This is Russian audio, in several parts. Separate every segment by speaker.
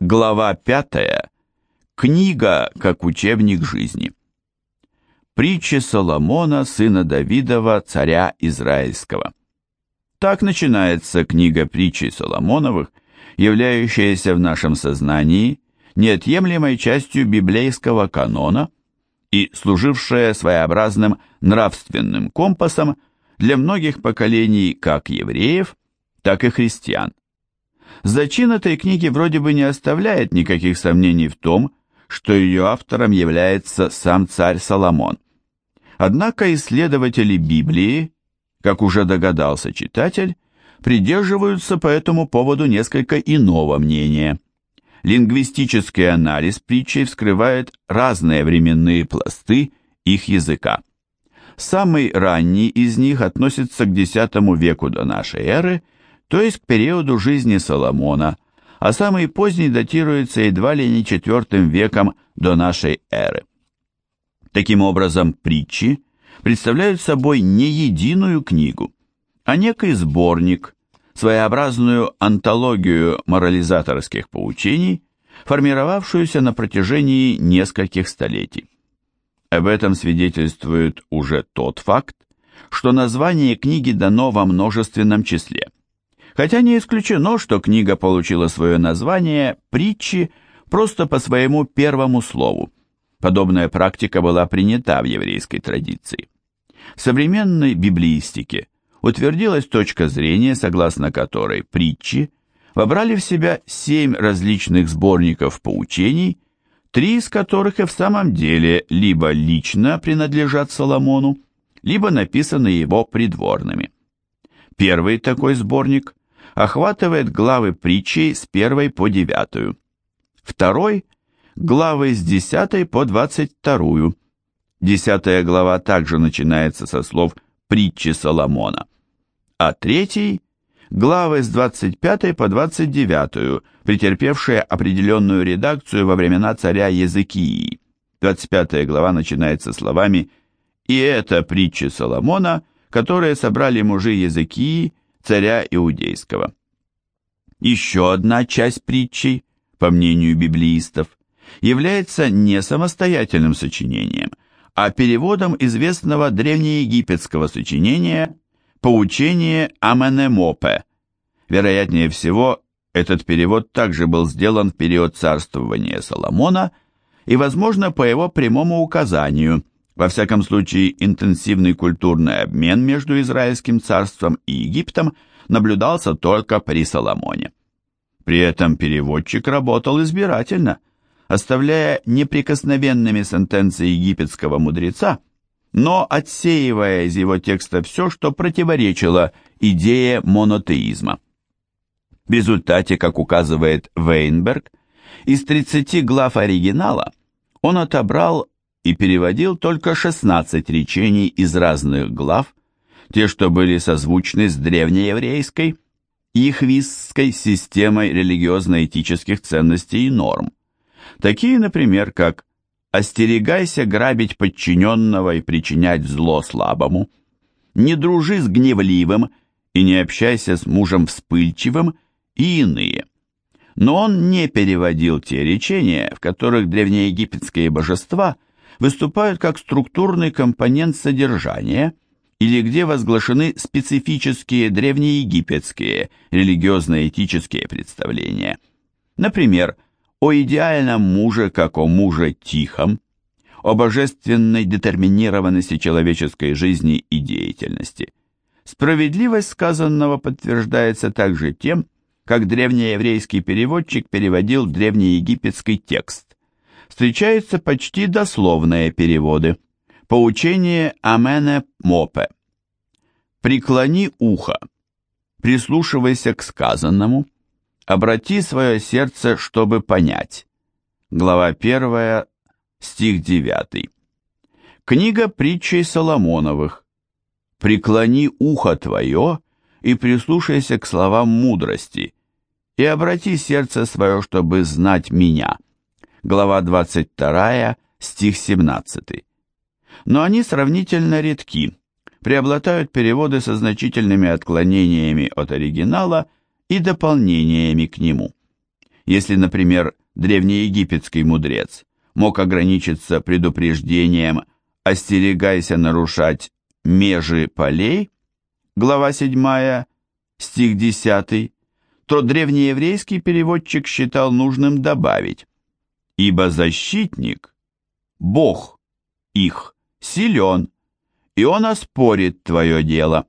Speaker 1: Глава 5. Книга как учебник жизни. Притчи Соломона, сына Давидова, царя Израильского. Так начинается книга притчей Соломоновых, являющаяся в нашем сознании неотъемлемой частью библейского канона и служившая своеобразным нравственным компасом для многих поколений как евреев, так и христиан. Зачин этой книги вроде бы не оставляет никаких сомнений в том, что ее автором является сам царь Соломон. Однако исследователи Библии, как уже догадался читатель, придерживаются по этому поводу несколько иного мнения. Лингвистический анализ притчей вскрывает разные временные пласты их языка. Самый ранний из них относится к X веку до нашей эры – то есть к периоду жизни Соломона, а самый поздний датируется едва ли не IV веком до нашей эры. Таким образом, притчи представляют собой не единую книгу, а некий сборник, своеобразную антологию морализаторских поучений, формировавшуюся на протяжении нескольких столетий. Об этом свидетельствует уже тот факт, что название книги дано во множественном числе – Хотя не исключено, что книга получила свое название «Притчи» просто по своему первому слову. Подобная практика была принята в еврейской традиции. В современной библиистике утвердилась точка зрения, согласно которой притчи вобрали в себя семь различных сборников поучений, три из которых и в самом деле либо лично принадлежат Соломону, либо написаны его придворными. Первый такой сборник охватывает главы притчей с 1 по 9, второй – главы с 10 по 22. Десятая глава также начинается со слов притчи Соломона, а третий – главы с 25 по 29, претерпевшие определенную редакцию во времена царя Езекии. 25 глава начинается словами «И это притчи Соломона, которые собрали мужи Езекии, царя Иудейского. Еще одна часть притчей, по мнению библеистов, является не самостоятельным сочинением, а переводом известного древнеегипетского сочинения «Поучение Аменемопе». Вероятнее всего, этот перевод также был сделан в период царствования Соломона и, возможно, по его прямому указанию – во всяком случае, интенсивный культурный обмен между Израильским царством и Египтом наблюдался только при Соломоне. При этом переводчик работал избирательно, оставляя неприкосновенными сентенции египетского мудреца, но отсеивая из его текста все, что противоречило идее монотеизма. В результате, как указывает Вейнберг, из 30 глав оригинала он отобрал и переводил только 16 речений из разных глав, те, что были созвучны с древнееврейской и хвистской системой религиозно-этических ценностей и норм. Такие, например, как «Остерегайся грабить подчиненного и причинять зло слабому», «Не дружи с гневливым и не общайся с мужем вспыльчивым» и иные. Но он не переводил те речения, в которых древнеегипетские божества – выступают как структурный компонент содержания или где возглашены специфические древнеегипетские религиозно-этические представления. Например, о идеальном муже как о муже тихом, о божественной детерминированности человеческой жизни и деятельности. Справедливость сказанного подтверждается также тем, как древнееврейский переводчик переводил древнеегипетский текст встречаются почти дословные переводы. Поучение Амене Мопе. «Преклони ухо, прислушивайся к сказанному, обрати свое сердце, чтобы понять». Глава 1, стих 9. Книга притчей Соломоновых. «Преклони ухо твое и прислушайся к словам мудрости, и обрати сердце свое, чтобы знать меня» глава 22, стих 17. Но они сравнительно редки, преобладают переводы со значительными отклонениями от оригинала и дополнениями к нему. Если, например, древнеегипетский мудрец мог ограничиться предупреждением «остерегайся нарушать межи полей», глава 7, стих 10, то древнееврейский переводчик считал нужным добавить «ибо защитник, Бог их, силен, и он оспорит твое дело».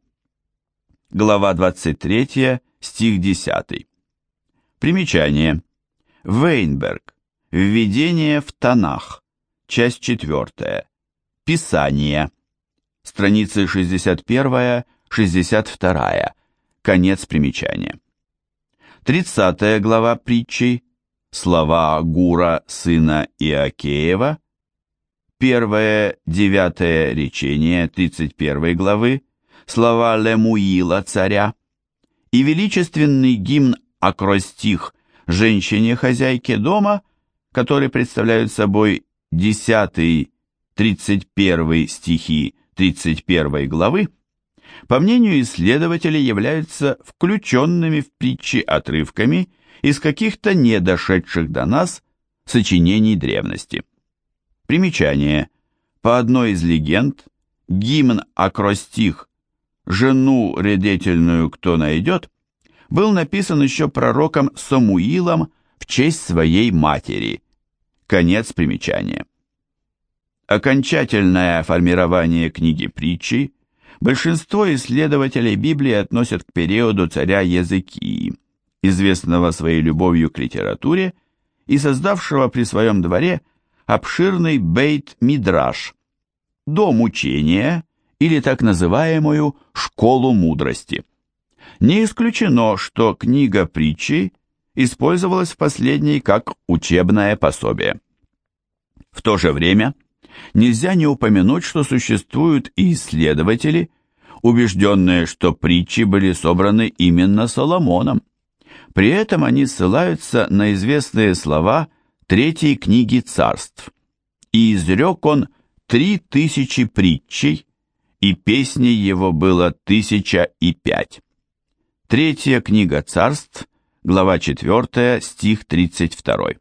Speaker 1: Глава 23, стих 10. Примечание. Вейнберг. Введение в Танах. Часть 4. Писание. Страницы 61-62. Конец примечания. 30 глава притчи. Слова Гура, сына Иакеева. Первое, девятое речение 31 главы. Слова Лемуила, царя. И величественный гимн акростих женщине-хозяйке дома, которые представляют собой 10-31 стихи 31 главы, по мнению исследователей, являются включенными в притчи отрывками из каких-то не дошедших до нас сочинений древности. Примечание. По одной из легенд, гимн акростих «Жену редетельную кто найдет» был написан еще пророком Самуилом в честь своей матери. Конец примечания. Окончательное формирование книги притчи большинство исследователей Библии относят к периоду царя Языкии, известного своей любовью к литературе и создавшего при своем дворе обширный бейт-мидраш, дом учения или так называемую «школу мудрости». Не исключено, что книга притчи использовалась в последней как учебное пособие. В то же время нельзя не упомянуть, что существуют и исследователи, убежденные, что притчи были собраны именно Соломоном. При этом они ссылаются на известные слова третьей книги царств. «И изрек он три тысячи притчей, и песней его было тысяча и пять». Третья книга царств, глава 4, стих 32.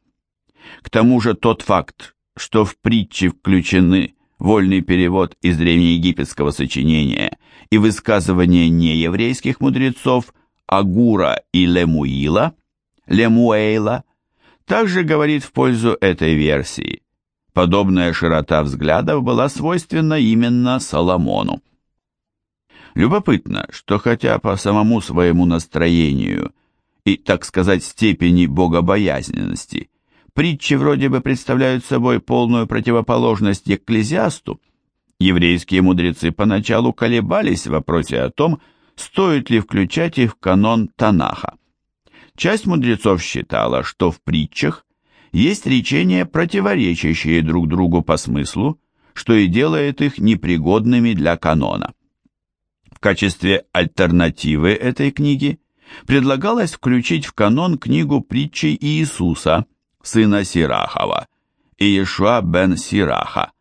Speaker 1: К тому же тот факт, что в притчи включены вольный перевод из древнеегипетского сочинения и высказывания нееврейских мудрецов Агура и Лемуила, Лемуэйла, также говорит в пользу этой версии. Подобная широта взглядов была свойственна именно Соломону. Любопытно, что хотя по самому своему настроению и, так сказать, степени богобоязненности, притчи вроде бы представляют собой полную противоположность экклезиасту, еврейские мудрецы поначалу колебались в вопросе о том, стоит ли включать их в канон Танаха. Часть мудрецов считала, что в притчах есть речения, противоречащие друг другу по смыслу, что и делает их непригодными для канона качестве альтернативы этой книги предлагалось включить в канон книгу притчей Иисуса, сына Сирахова, Иешуа бен Сираха.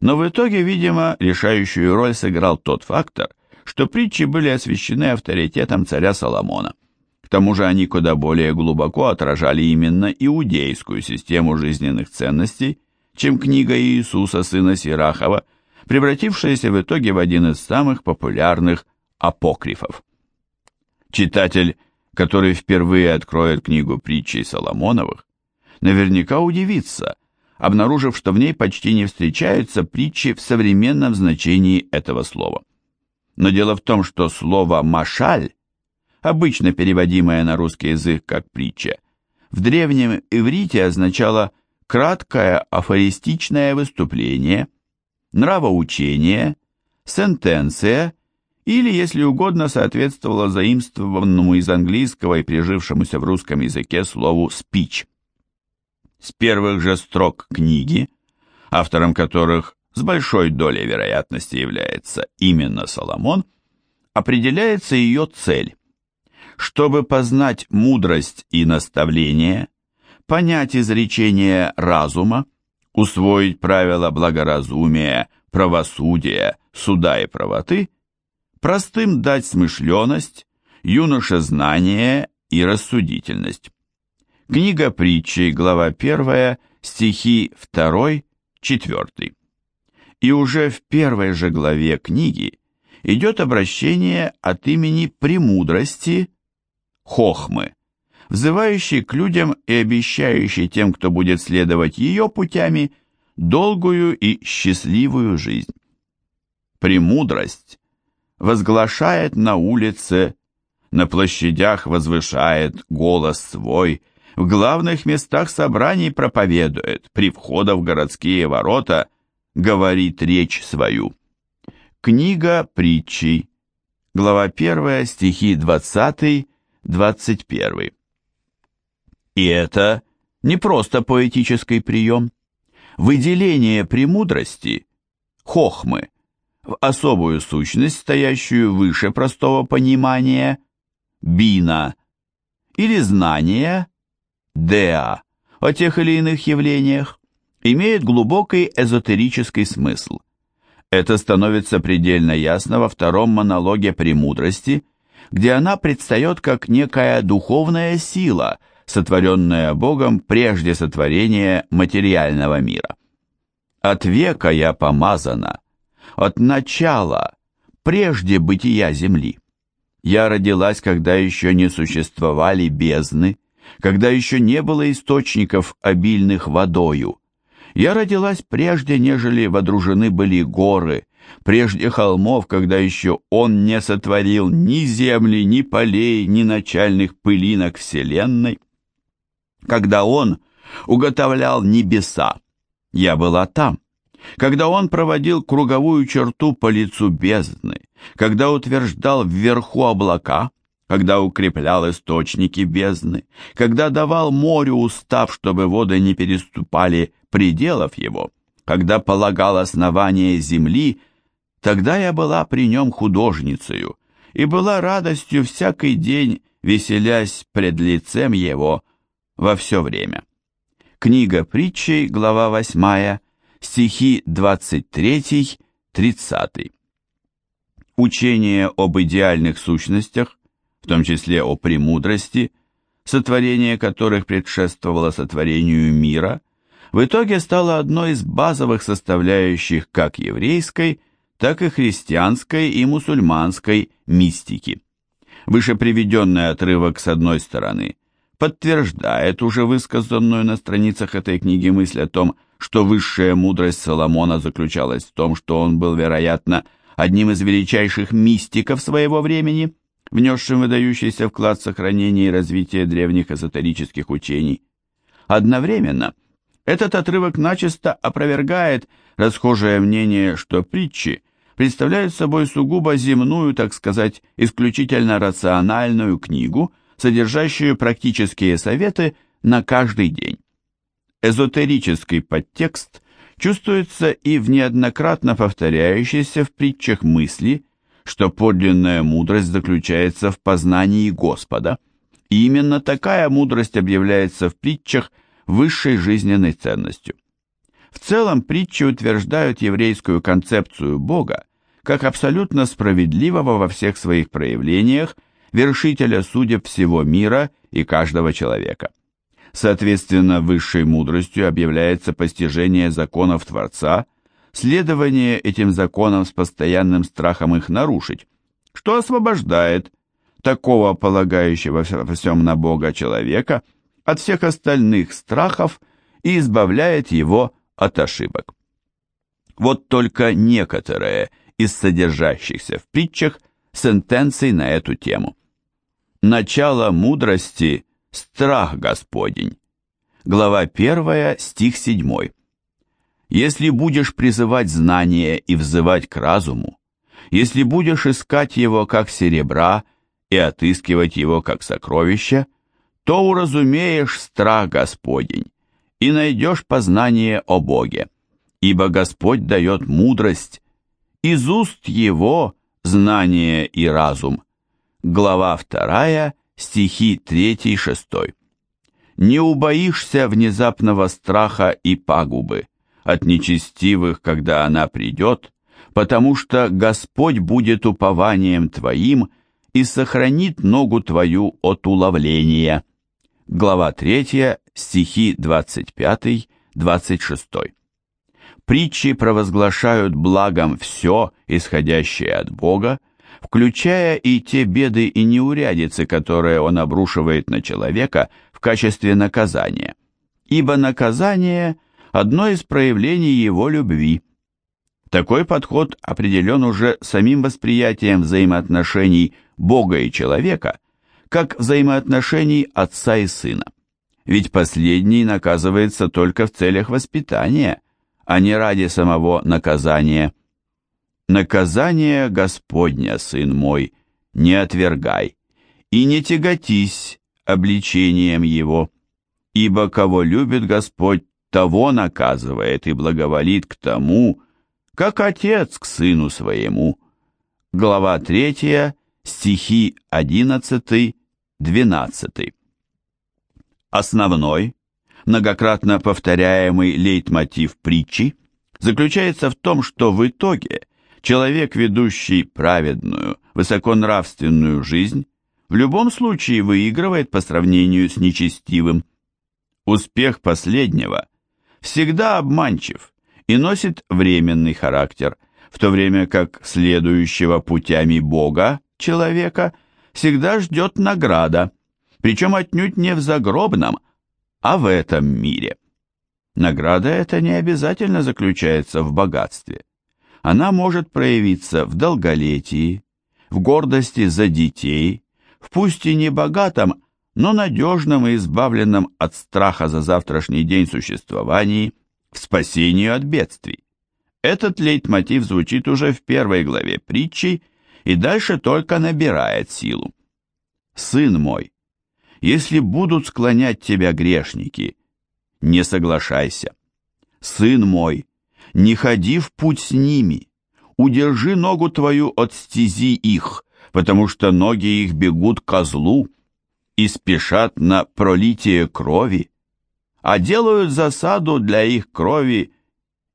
Speaker 1: Но в итоге, видимо, решающую роль сыграл тот фактор, что притчи были освящены авторитетом царя Соломона. К тому же они куда более глубоко отражали именно иудейскую систему жизненных ценностей, чем книга Иисуса, сына Сирахова, превратившаяся в итоге в один из самых популярных апокрифов. Читатель, который впервые откроет книгу притчей Соломоновых, наверняка удивится, обнаружив, что в ней почти не встречаются притчи в современном значении этого слова. Но дело в том, что слово «машаль», обычно переводимое на русский язык как притча, в древнем иврите означало краткое афористичное выступление, нравоучение, сентенция или, если угодно, соответствовало заимствованному из английского и прижившемуся в русском языке слову «спич». С первых же строк книги, автором которых с большой долей вероятности является именно Соломон, определяется ее цель. Чтобы познать мудрость и наставление, понять изречение разума, усвоить правила благоразумия, правосудия, суда и правоты, простым дать смышленность, юноше знание и рассудительность. Книга притчей, глава 1, стихи 2, 4. И уже в первой же главе книги идет обращение от имени премудрости Хохмы, взывающей к людям и обещающей тем, кто будет следовать ее путями, долгую и счастливую жизнь. Премудрость возглашает на улице, на площадях возвышает голос свой, в главных местах собраний проповедует, при входах в городские ворота говорит речь свою. Книга притчей, глава 1, стихи 20-21. И это не просто поэтический прием. Выделение премудрости, хохмы, в особую сущность, стоящую выше простого понимания, бина, или знания, деа, о тех или иных явлениях, имеет глубокий эзотерический смысл. Это становится предельно ясно во втором монологе «Премудрости», где она предстает как некая духовная сила, сотворенная Богом прежде сотворения материального мира. «От века я помазана, от начала, прежде бытия земли. Я родилась, когда еще не существовали бездны, когда еще не было источников, обильных водою, я родилась прежде, нежели водружены были горы, прежде холмов, когда еще он не сотворил ни земли, ни полей, ни начальных пылинок вселенной. Когда он уготовлял небеса, я была там. Когда он проводил круговую черту по лицу бездны, когда утверждал вверху облака, когда укреплял источники бездны, когда давал морю устав, чтобы воды не переступали пределов его, когда полагал основание земли, тогда я была при нем художницею и была радостью всякий день, веселясь пред лицем его во все время. Книга притчей, глава 8, стихи 23-30. Учение об идеальных сущностях, в том числе о премудрости, сотворение которых предшествовало сотворению мира, в итоге стало одной из базовых составляющих как еврейской, так и христианской и мусульманской мистики. Выше приведенный отрывок с одной стороны подтверждает уже высказанную на страницах этой книги мысль о том, что высшая мудрость Соломона заключалась в том, что он был, вероятно, одним из величайших мистиков своего времени, внесшим выдающийся вклад в сохранение и развитие древних эзотерических учений. Одновременно – этот отрывок начисто опровергает расхожее мнение, что притчи представляют собой сугубо земную, так сказать, исключительно рациональную книгу, содержащую практические советы на каждый день. Эзотерический подтекст чувствуется и в неоднократно повторяющейся в притчах мысли, что подлинная мудрость заключается в познании Господа, и именно такая мудрость объявляется в притчах – высшей жизненной ценностью. В целом притчи утверждают еврейскую концепцию Бога как абсолютно справедливого во всех своих проявлениях, вершителя судеб всего мира и каждого человека. Соответственно, высшей мудростью объявляется постижение законов Творца, следование этим законам с постоянным страхом их нарушить, что освобождает такого полагающего во всем на Бога человека – от всех остальных страхов и избавляет его от ошибок. Вот только некоторые из содержащихся в притчах сентенций на эту тему. Начало мудрости – страх Господень. Глава 1, стих 7. Если будешь призывать знание и взывать к разуму, если будешь искать его как серебра и отыскивать его как сокровища, то уразумеешь страх Господень и найдешь познание о Боге, ибо Господь дает мудрость, из уст Его знание и разум. Глава 2, стихи 3-6. Не убоишься внезапного страха и пагубы от нечестивых, когда она придет, потому что Господь будет упованием твоим и сохранит ногу твою от уловления. Глава 3, стихи 25-26. Притчи провозглашают благом все, исходящее от Бога, включая и те беды и неурядицы, которые он обрушивает на человека в качестве наказания. Ибо наказание – одно из проявлений его любви. Такой подход определен уже самим восприятием взаимоотношений Бога и человека, как взаимоотношений отца и сына. Ведь последний наказывается только в целях воспитания, а не ради самого наказания. Наказание Господня, сын мой, не отвергай, и не тяготись обличением его, ибо кого любит Господь, того наказывает и благоволит к тому, как отец к сыну своему. Глава 3, стихи 11, 12. Основной, многократно повторяемый лейтмотив притчи заключается в том, что в итоге – Человек, ведущий праведную, высоконравственную жизнь, в любом случае выигрывает по сравнению с нечестивым. Успех последнего всегда обманчив и носит временный характер, в то время как следующего путями Бога, человека, всегда ждет награда, причем отнюдь не в загробном, а в этом мире. Награда эта не обязательно заключается в богатстве она может проявиться в долголетии, в гордости за детей, в пусть и не богатом, но надежном и избавленном от страха за завтрашний день существовании, в спасении от бедствий. Этот лейтмотив звучит уже в первой главе притчи и дальше только набирает силу. «Сын мой, если будут склонять тебя грешники, не соглашайся. Сын мой, не ходи в путь с ними, удержи ногу твою от стези их, потому что ноги их бегут козлу и спешат на пролитие крови, а делают засаду для их крови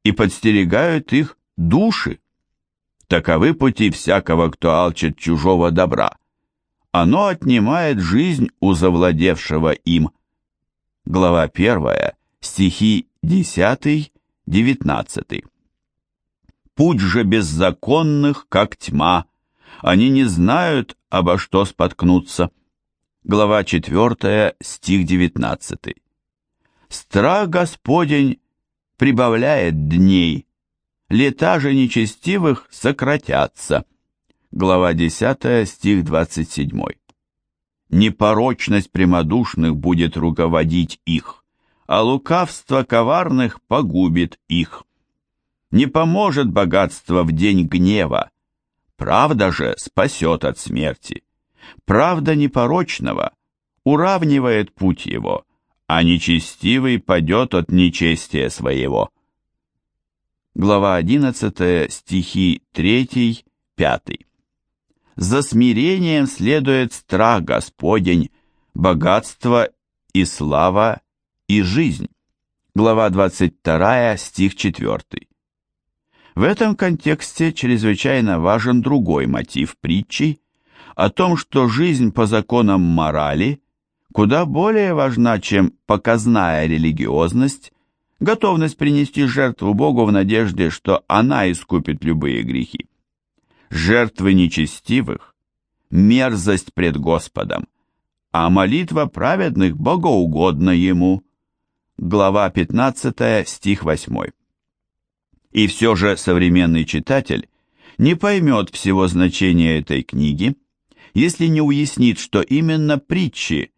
Speaker 1: и подстерегают их души. Таковы пути всякого, кто алчит чужого добра. Оно отнимает жизнь у завладевшего им. Глава 1, стихи 10 19. Путь же беззаконных, как тьма, они не знают, обо что споткнуться. Глава 4, стих 19. Страх Господень прибавляет дней, лета же нечестивых сократятся. Глава 10, стих 27. Непорочность прямодушных будет руководить их а лукавство коварных погубит их. Не поможет богатство в день гнева, правда же спасет от смерти. Правда непорочного уравнивает путь его, а нечестивый падет от нечестия своего. Глава 11, стихи 3, 5. За смирением следует страх Господень, богатство и слава и жизнь. Глава 22, стих 4. В этом контексте чрезвычайно важен другой мотив притчи о том, что жизнь по законам морали куда более важна, чем показная религиозность, готовность принести жертву Богу в надежде, что она искупит любые грехи. Жертвы нечестивых – мерзость пред Господом, а молитва праведных богоугодна Ему – глава 15, стих 8. И все же современный читатель не поймет всего значения этой книги, если не уяснит, что именно притчи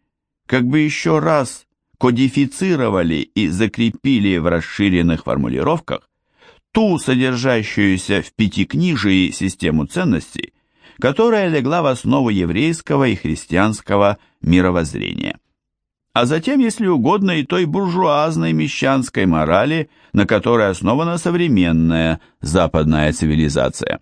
Speaker 1: как бы еще раз кодифицировали и закрепили в расширенных формулировках ту содержащуюся в пятикнижии систему ценностей, которая легла в основу еврейского и христианского мировоззрения а затем, если угодно, и той буржуазной мещанской морали, на которой основана современная западная цивилизация.